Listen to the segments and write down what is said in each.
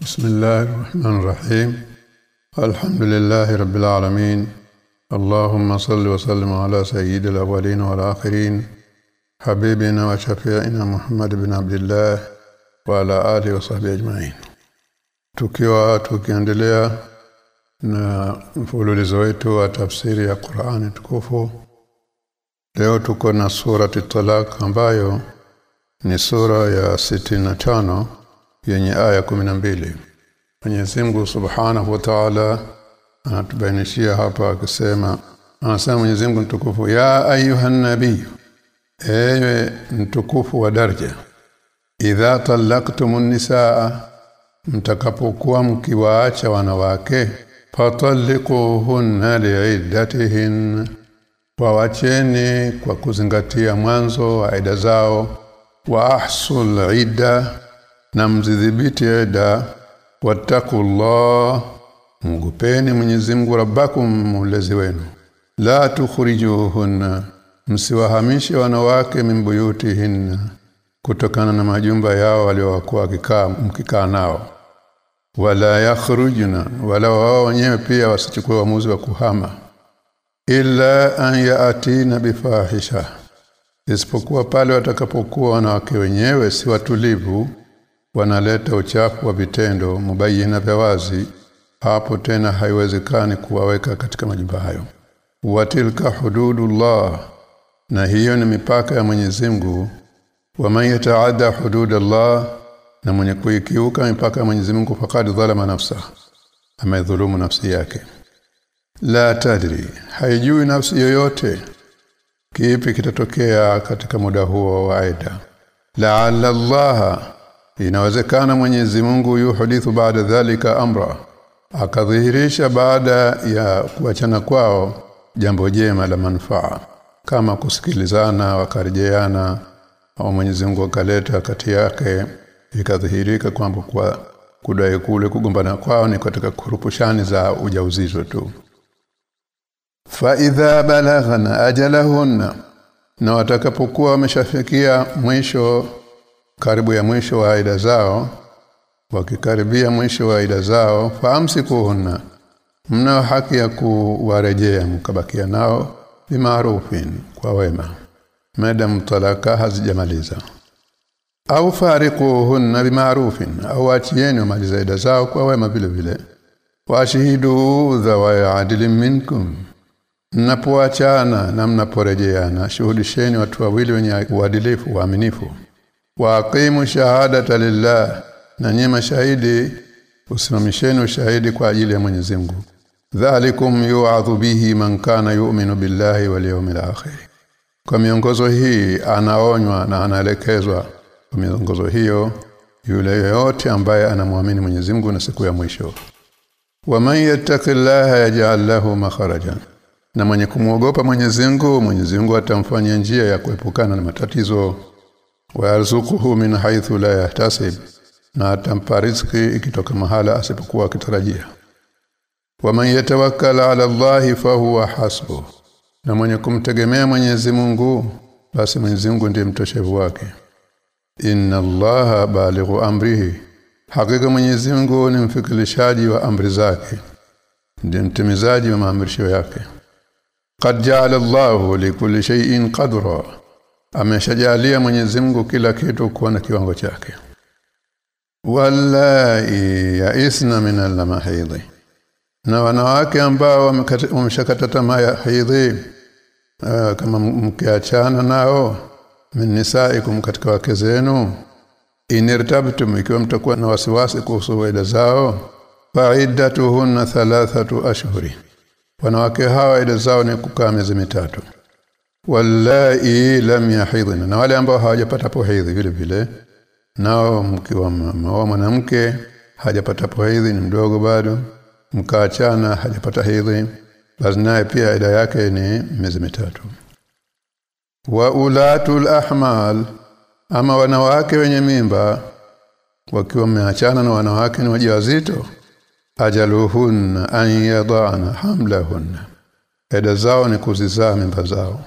بسم الله الرحمن الرحيم الحمد لله رب العالمين اللهم صل وسلم على سيد الأولين والآخرين حبيبنا وشفيعنا محمد بن عبد الله وعلى آله وصحبه أجمعين tukiwa tukiendelea na mfululizo wetu wa tafsiri ya Qur'ani tukufu leo tuko na surati talaq ambayo ni sura ya 65 yenye aya mbili. Mwenyezi Mungu Subhanahu wa Ta'ala anatubainishia hapa akisema anasema Mwenyezi Mungu mtukufu ya ayuhan nabii ewe mtukufu wa daraja idha talaqtumun nisaa mtakapokuwa mkiwaacha wanawake fatalliquhunna liiddatihin wawacheni kwa kuzingatia mwanzo wa aida zao wa ahsul idda na mzidhibiti eda wattaqullah mgupeni Mwenyezi Mungu rabbakum mulezi wenu. La tukhrijuhunna msiwahamishe wanawake mimbuyutihinna kutokana na majumba yao waliokuwa kikaa mkikaa nao. Wala yakhrujna wala wao wenyewe pia wasichukue uamuzi wa kuhama. Illa an yaatina bifahisha isipokuwa pale watakapokuwa wanawake wenyewe si watulivu wanaleta uchafu wa vitendo mubayina vya wazi. Hapo tena haiwezekani kuwaweka katika majumba hayo. Watilka hududullah na hiyo ni mipaka ya Mwenyezi Mungu. Waman yataada hududallah na mwenye kuikiuka mipaka ya Mwenyezi Mungu fakad dhalama nafsa amedhulumu nafsi yake. La tadri haijui nafsi yoyote. Kipi kitatokea katika muda huo wa aida? La'alla Allah inawezekana Mwenyezi Mungu yuhudithu baada dhalika amra. Akadhihirisha baada ya kuachana kwao jambo jema la manufaa. Kama kusikilizana wakarejeana au Mwenyezi Mungu akaleta kati yake ikadhihirika kwamba kwa kudai kule kugombana kwao ni katika kurupushani za ujauzito tu. Fa idha balaghna ajalahunna na watakapokuwa wameshafikia mwisho karibu ya mwisho wa aida zao wakikaribia mwisho wa aida zao faamsikuhunna mna haki ya kuwarejea mkabakia nao bimaarufin kwa wema. Madam talaka hazijamaliza. Au fariquhunna bimaarufin au achieni maliza aida zao kwa wema vile vile. Washihidu dhawaya adilin minkum mnapoachana na mnaporejeana shuhudisheni watu wawili wenye uadilifu waaminifu waqimu shahadata lillah. Na nyema shahidi usimamisheni ushahidi kwa ajili ya Mwenyezi Mungu. Dhalikum yu'adhu bihi man kana yu'minu billahi wal yawmil akhir. Kwa miongozo hii anaonywa na anaelekezwa. Kwa miongozo hiyo yule yoyote ambaye anamwamini Mwenyezi Mungu na siku ya mwisho. Wa man yattaqillaha yaj'al lahu makharajan. Na mwenye kumwogopa Mwenyezi Mungu Mwenyezi Mungu atamfanyia njia ya kuepukana na matatizo wayarzuquhu min haythu la yahtasib na atampa riziki ikitoka mahala asipokuwa akitarajia. Waman yatawakkal ala Allahi fahuwa hasbu na mwenye kumtegemea Mwenyezi Mungu basi Mwenyezi Mungu ndiye mtoshevu wake. Inna Allaha balighu amrihi hakika Mwenyezi Mungu ni mfikilishaji wa amri zake ndiye mtimizaji wa maamrisho yake. Qad ja'ala Allahu likulli shay'in qadra ameshajalia Mwenyezi Mungu kila kitu kuwa na kiwango chake. Wallahi yaisna min al-mahidhi na wanawake ambao wameshakata tamaa ya hedhi kama mkiachana nao min nisaikum katika wake zenu inirtabtum ikiwa mtakuwa na wasiwasi kuhusu waida zao fa'iddatuhunna thalathatu ashhuri. Wanawake hawa waida zao ni kukaa miezi mitatu wallahi lam yahidhna. Na wale ambao hawajapata hedhi vile vile nao mkiwa mama mwanamke hajapata hedhi ni mdogo bado mkaachana hajapata hedhi basi naye pia ida yake ni miezi mitatu. Wa ulatul ahmal ama wanawake wenye mimba wakiwa wameachana na wanawake ni wajawazito ajaluhunna an yadana hamlahunna. Ida zao ni kuzizaa mimba zao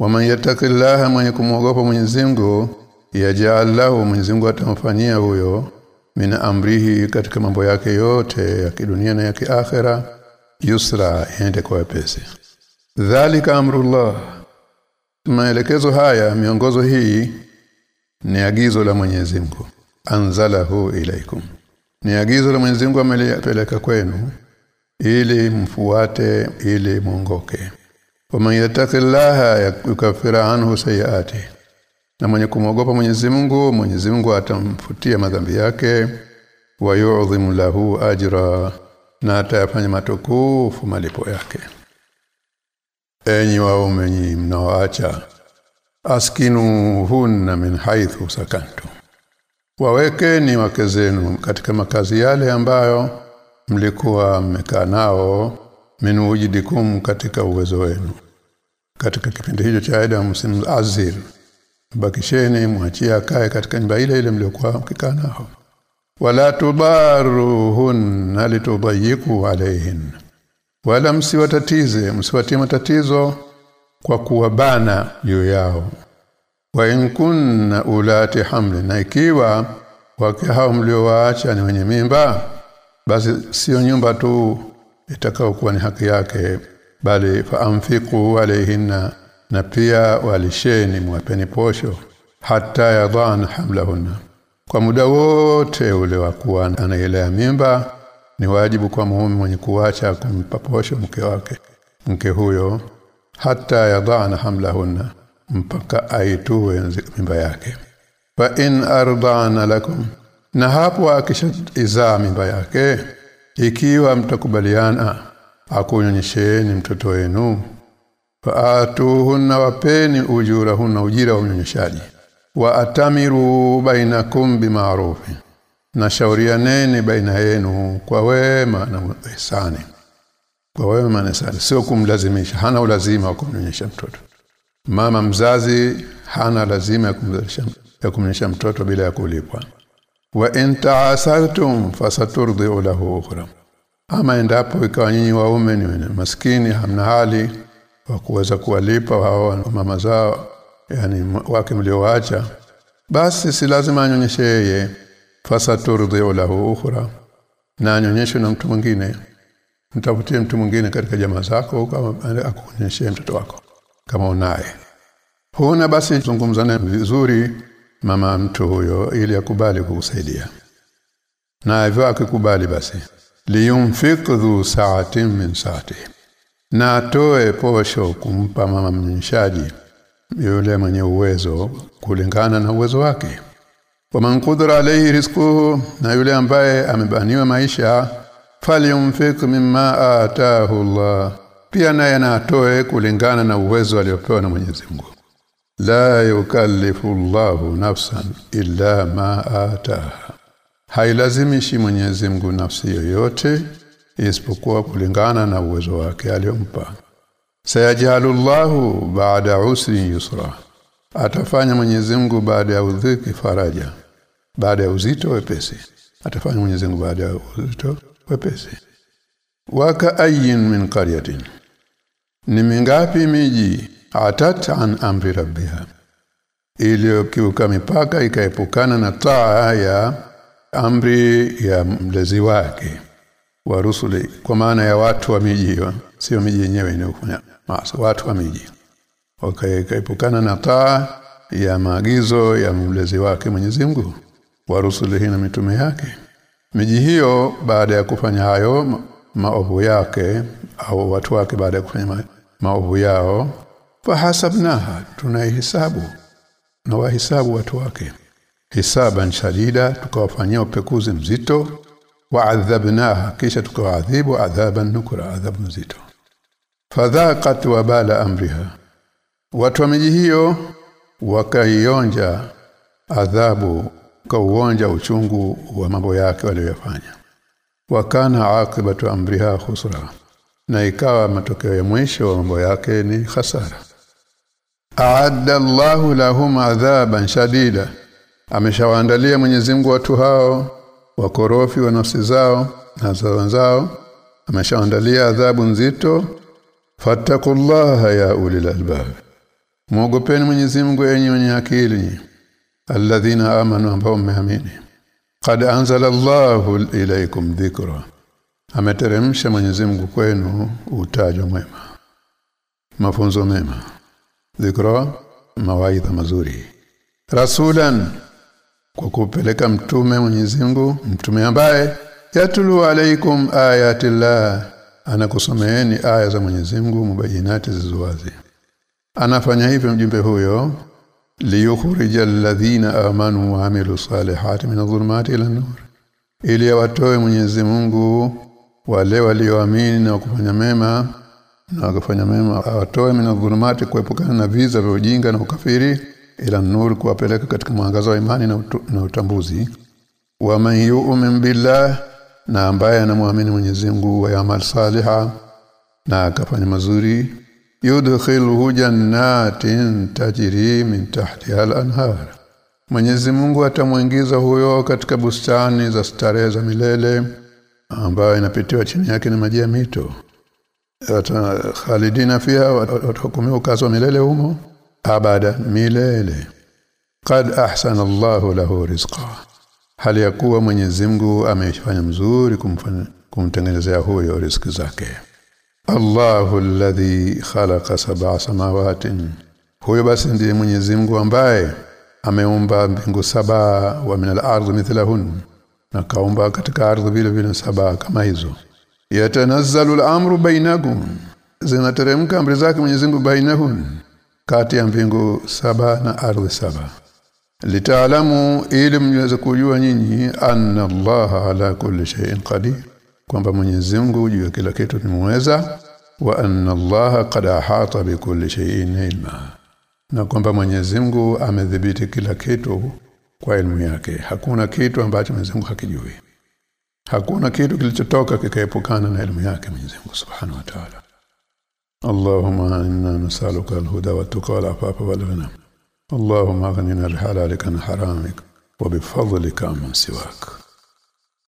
waman yattaqillaha mwenye kumwogopa Mwenyezi Mungu yaj'al lahu Mwenyezi Mungu atamfanyia huyo min amrihi katika mambo yake yote ya kidunia na ya kiakhera yusra ende kwa pesa dhalika amrullah. Maelekezo haya miongozo hii ni agizo la Mwenyezi Mungu. Anzalahu ilaikum ni agizo la Mwenyezi Mungu amelipeleka kwenu ili mfuate ili muongoke waman yattaqillaha yukaffira anhu sayiati na mwenye kumwogopa Mwenyezi Mungu Mwenyezi Mungu atamfutia madhambi yake. Wa yu'dhimu lahu ajra na atayafanya matukufu malipo yake. Enyi waume mnaoacha askinu hunna min haithu Waweke ni wake zenu katika makazi yale ambayo mlikuwa mmekaa nao min wujidikum katika uwezo wenu. Katika kipindi hicho cha Adam msimu azir bakisheni mwachie akae katika nyumba ile ile mliokuwa mkikaa nao wala tubaruhun litudayiku alayhin. Wala msiwatatize msiwatie matatizo kwa kuwabana juu yao. Wa in kunna ulati hamli na ikiwa wake hao mliowaacha ni wenye mimba basi sio nyumba tu itakao kuwa ni haki yake bali faamfiku alayhinna na pia walisheni mwapeni posho hata yadhan hamlahunna. Kwa muda wote ule wa kuwa anaelea mimba ni wajibu kwa mume mwenye kuacha kumpa posho mke wake mke huyo hata yadhana hamlahunna mpaka aitue mimba yake. Fa in ardana lakum na hapo akishaizaa mimba yake ikiwa mtakubaliana akunyonyesheni mtoto wenu. Faatuhunna wapeni ujura huna ujira wa unyonyeshaji. Wa atamiru bainakum bima'rufi na shaurianeni baina yenu kwa wema na ihsani. Kwa wema na ihsani sio kumlazimisha. Hana ulazima wa kumnyonyesha mtoto. Mama mzazi hana lazima ya kumnyonyesha ya kumnyonyesha mtoto bila ya kulipwa wa in ta'asartum fasaturdi'u lahu ukhra. Ama endapo ikawa nyinyi waume ni maskini hamna hali wa kuweza kuwalipa hao mama zao yani wake mlioacha basi si lazima anyonyeshe yeye fasaturdi'u lahu ukhra. Na anyonyeshwe na mtu mwingine. Mtafutie mtu mwingine katika jamaa zako kama akuonyeshe mtoto wako kama unaye. Huna basi zungumzane vizuri mama mtu huyo ili akubali kukusaidia. Na hivyo akikubali basi liyumfikdhu sa'atin min sa'ati. Na atoe posho kumpa mama mnyonyeshaji yule mwenye uwezo kulingana na uwezo wake. Waman qudira alayhi rizquhu na yule ambaye amebaniwa maisha falyumfik mimma ataahu Allah. Pia naye atoe kulingana na uwezo aliopewa na Mwenyezi Mungu la yukallifu Allahu nafsan illa ma ataha. Hailazimishi Mwenyezi Mungu nafsi yoyote isipokuwa kulingana na uwezo wake aliyompa. Sayajalullahu baada usri yusra. Atafanya Mwenyezi Mungu baada ya udhiki faraja baada ya uzito wepesi. Atafanya Mwenyezi Mungu baada ya uzito wepesi. Waka ayin min qaryatin. Ni mingapi miji atat an amri rabbiha. Iliyokiuka mipaka ikaepukana na taa ya amri ya mlezi wake. Wa rusuli kwa maana ya watu wa miji sio miji yenyewe inayofanya maasi watu wa miji. Wakaepukana na taa ya maagizo ya mlezi wake Mwenyezi Mungu. Wa rusulihi na mitume yake. Miji hiyo baada ya kufanya hayo maovu yake au watu wake baada ya kufanya maovu yao fahasabnaha tunaihisabu na wahisabu watu wake. Hisaban shadida tukawafanyia upekuzi mzito. Waadhabnaha kisha tukawaadhibu adhaban nukura adhabu mzito fadhaqat wabala amriha. Watu wa miji hiyo wakaionja adhabu kauonja uchungu wa mambo yake waliyofanya wakana akibatu amriha khusra. Na ikawa matokeo ya mwisho wa mambo yake ni hasara aadda Allahu lahum adhaban shadida. Ameshawaandalia Mwenyezi Mungu watu hao wakorofi wa nafsi zao na za zao. Ameshawaandalia adhabu nzito. Fattakullaha ya ulil albab. Muogopeni Mwenyezi Mungu enyi wenye akili alladhina amanu ambao mmeamini. Qad anzala Allahu ilaykum dhikra. Ameteremsha Mwenyezi Mungu kwenu utajwa mwema. Mafunzo mema dhikra mawaidha mazuri. Rasulan kwa kupeleka mtume Mwenyezi Mungu mtume ambaye yatulu alaikum ayati llah anakusomeeni aya za Mwenyezi Mungu mubayinati zizuwazi anafanya hivyo mjumbe huyo liyukhrija alladhina amanu wa amilu salihati min adh-dhulumati ila nur ili watoe Mwenyezi Mungu wale walioamini na kufanya mema na wakafanya mema. Awatoe minadhulumati kuepukana na viza vya ujinga na ukafiri ila nur kuwapeleka katika mwangaza wa imani na, utu, na utambuzi. Wa man yu'min billah na ambaye anamwamini Mwenyezi Mungu wa yamal saliha na akafanya mazuri yudkhiluhu jannatin tajri min tahtiha al-anhar. Mwenyezi Mungu atamwingiza huyo katika bustani za starehe za milele ambayo inapitiwa chini yake na maji ya mito khalidina fiha watahukumiwa kazo milele humo? Abada milele. Qad ahsana Allahu lahu rizqa. Hali ya kuwa Mwenyezi Mungu amefanya mzuri kumtengenezea huyo riziki zake. Allahu alladhi khalaqa sab'a samawatin. Huyo basi ndiye Mwenyezi Mungu ambaye ameumba mbingu saba wa min al-ardh mithlahun. Na kaumba katika ardhi vile vile saba kama hizo yatanazzalu al-amru bainakum zinateremka amri zake Mwenyezi Mungu bainahun kati ya mbingu saba na ardhi saba. Litaalamu ili mweze kujua nyinyi anna Allah ala kulli shay'in qadir kwamba Mwenyezi Mungu juu ya kila kitu ni muweza wa anna Allah qad ahata bi kulli shay'in ilma na kwamba Mwenyezi Mungu amedhibiti kila kitu kwa elimu yake. Hakuna kitu ambacho Mwenyezi Mungu hakijui hakuna kitu kilichotoka kikaepukana na elimu yake Mwenyezi Mungu Subhanahu wa Ta'ala. Allahumma inna nasaluka al-huda wa tuqa wal afafa wal ghina Allahumma aghnina al-halal an haramik wa bi fadlika man siwak.